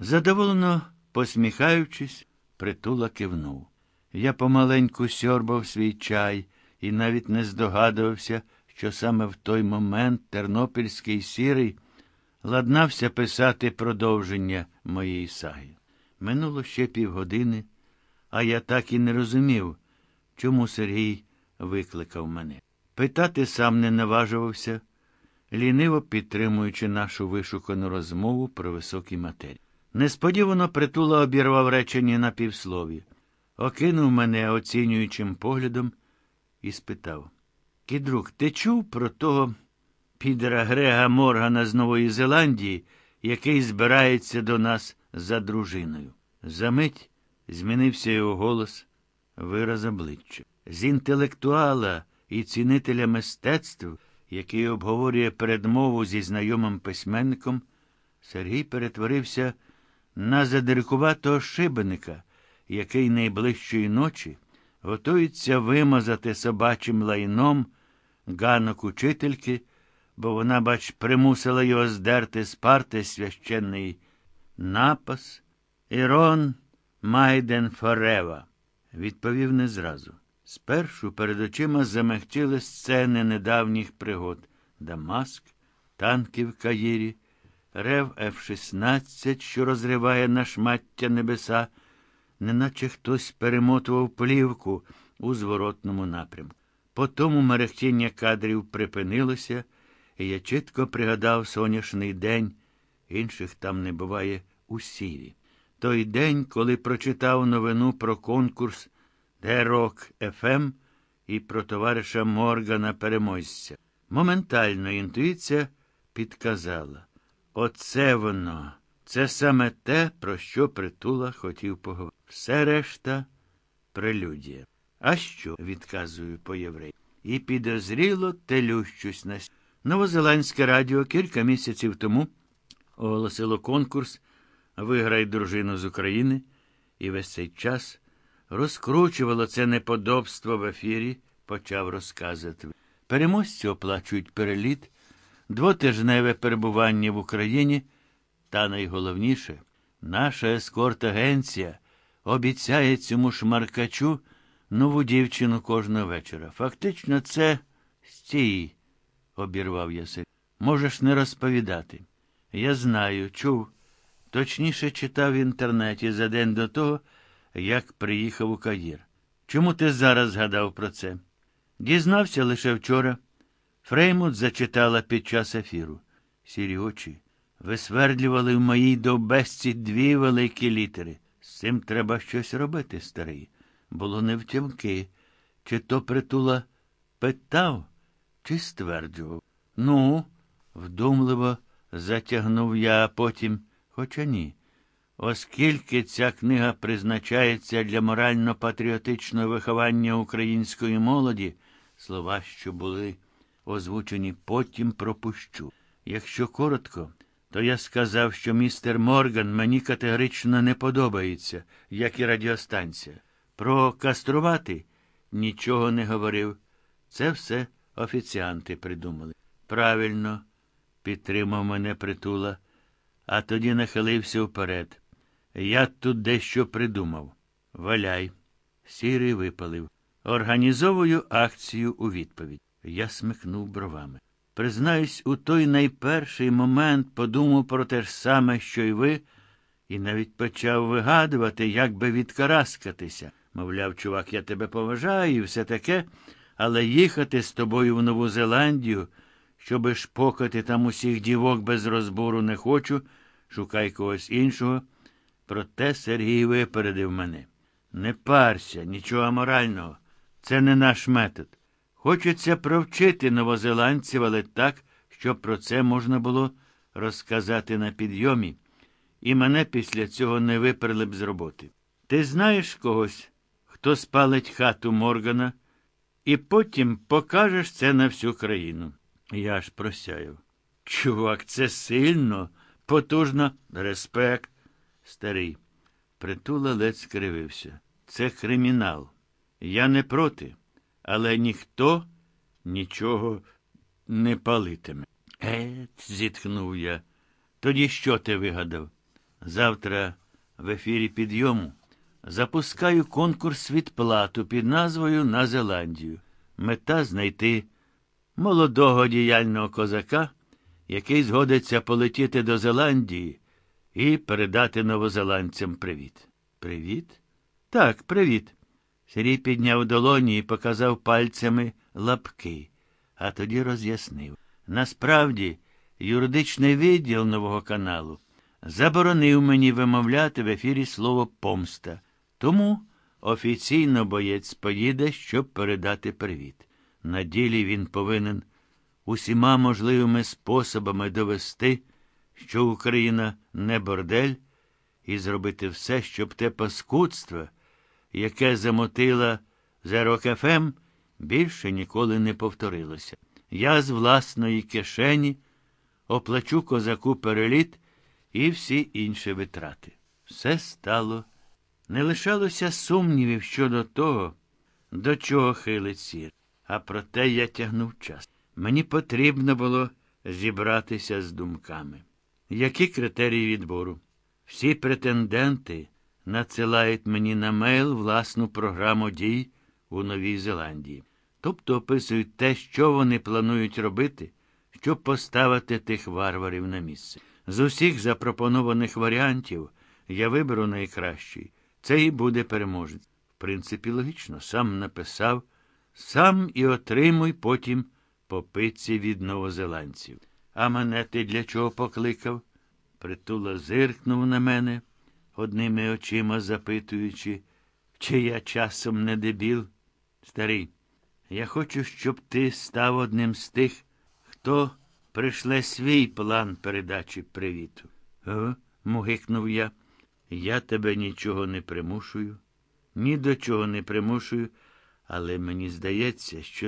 Задоволено посміхаючись, притула кивнув. Я помаленьку сьорбав свій чай і навіть не здогадувався, що саме в той момент тернопільський сірий ладнався писати продовження моєї саги. Минуло ще півгодини, а я так і не розумів, чому Сергій викликав мене. Питати сам не наважувався, ліниво підтримуючи нашу вишукану розмову про високі матерії. Несподівано притула обірвав речення на півслові, окинув мене оцінюючим поглядом і спитав Кідрук, ти чув про того підера Грега Моргана з Нової Зеландії, який збирається до нас за дружиною? Замить змінився його голос, вираз обличчя. З інтелектуала і цінителя мистецтв, який обговорює передмову зі знайомим письменником, Сергій перетворився на задиркуватого шибеника, який найближчої ночі готується вимазати собачим лайном ганок учительки, бо вона, бач, примусила його здерти з парти священний напас. Ірон Майден Форева, відповів не зразу. Спершу перед очима замехтіли сцени недавніх пригод Дамаск, танки в Каїрі, рев Ф-16, що розриває на шмаття небеса, неначе хтось перемотував плівку у зворотному напрямку. Потому мерехтіння кадрів припинилося, і я чітко пригадав сонячний день, інших там не буває у сірі. Той день, коли прочитав новину про конкурс Дерок ФМ і про товариша Моргана переможця. Моментально інтуїція підказала. Оце воно. Це саме те, про що притула хотів поговорити. Все решта прелюдія. А що, відказую по євреї. І підозріло телющусь на Новозеландське радіо кілька місяців тому оголосило конкурс Виграй дружину з України, і весь цей час розкручувало це неподобство в ефірі, почав розказувати. Переможцю оплачують переліт, двотижневе перебування в Україні, та найголовніше, наша ескорт-агенція обіцяє цьому шмаркачу нову дівчину кожного вечора. Фактично, це стій, обірвав я се. Можеш не розповідати. Я знаю, чув. Точніше читав в інтернеті за день до того, як приїхав у Каїр. Чому ти зараз згадав про це? Дізнався лише вчора. Фреймут зачитала під час ефіру. Сірі очі висвердлювали в моїй довбесці дві великі літери. З цим треба щось робити, старий. Було не втямки. Чи то притула питав, чи стверджував. Ну, вдумливо затягнув я, а потім, хоча ні. Оскільки ця книга призначається для морально-патріотичного виховання української молоді, слова, що були озвучені потім пропущу. Якщо коротко, то я сказав, що містер Морган мені категорично не подобається, як і радіостанція. Про каструвати нічого не говорив. Це все офіціанти придумали. Правильно, підтримав мене притула, а тоді нахилився вперед. Я тут дещо придумав. Валяй. Сірий випалив. Організовую акцію у відповідь. Я смикнув бровами. Признаюсь, у той найперший момент подумав про те ж саме, що й ви, і навіть почав вигадувати, як би відкараскатися. Мовляв, чувак, я тебе поважаю і все таке, але їхати з тобою в Нову Зеландію, щоби шпокати там усіх дівок без розбору не хочу, шукай когось іншого. Проте Сергій випередив мене. Не парся, нічого аморального. Це не наш метод. Хочеться провчити новозеландців, але так, щоб про це можна було розказати на підйомі, і мене після цього не виперли б з роботи. Ти знаєш когось, хто спалить хату Моргана, і потім покажеш це на всю країну. Я аж просяяв. Чувак, це сильно, потужно, респект. Старий. Притула ледь скривився. Це кримінал. Я не проти, але ніхто нічого не палитиме. Ет, зітхнув я. Тоді що ти вигадав? Завтра в ефірі підйому запускаю конкурс відплату під назвою На Зеландію. Мета знайти молодого діяльного козака, який згодиться полетіти до Зеландії і передати новозеландцям привіт. Привіт? Так, привіт. Сергій підняв долоні і показав пальцями лапки, а тоді роз'яснив. Насправді, юридичний відділ нового каналу заборонив мені вимовляти в ефірі слово помста. Тому офіційно боєць поїде, щоб передати привіт. На ділі він повинен усіма можливими способами довести, що Україна не бордель, і зробити все, щоб те паскудство, яке замотила ЗРОКФМ, більше ніколи не повторилося. Я з власної кишені оплачу козаку переліт і всі інші витрати. Все стало. Не лишалося сумнівів щодо того, до чого хилить сір. А проте я тягнув час. Мені потрібно було зібратися з думками. Які критерії відбору? Всі претенденти надсилають мені на мейл власну програму дій у Новій Зеландії. Тобто описують те, що вони планують робити, щоб поставити тих варварів на місце. З усіх запропонованих варіантів я виберу найкращий. Це і буде переможець. В принципі, логічно, сам написав, сам і отримуй потім попитці від новозеландців. А мене ти для чого покликав? Притула зиркнув на мене, одними очима запитуючи, чи я часом не дебіл. Старий, я хочу, щоб ти став одним з тих, хто пришле свій план передачі привіту. О, мугикнув я. Я тебе нічого не примушую, ні до чого не примушую, але мені здається, що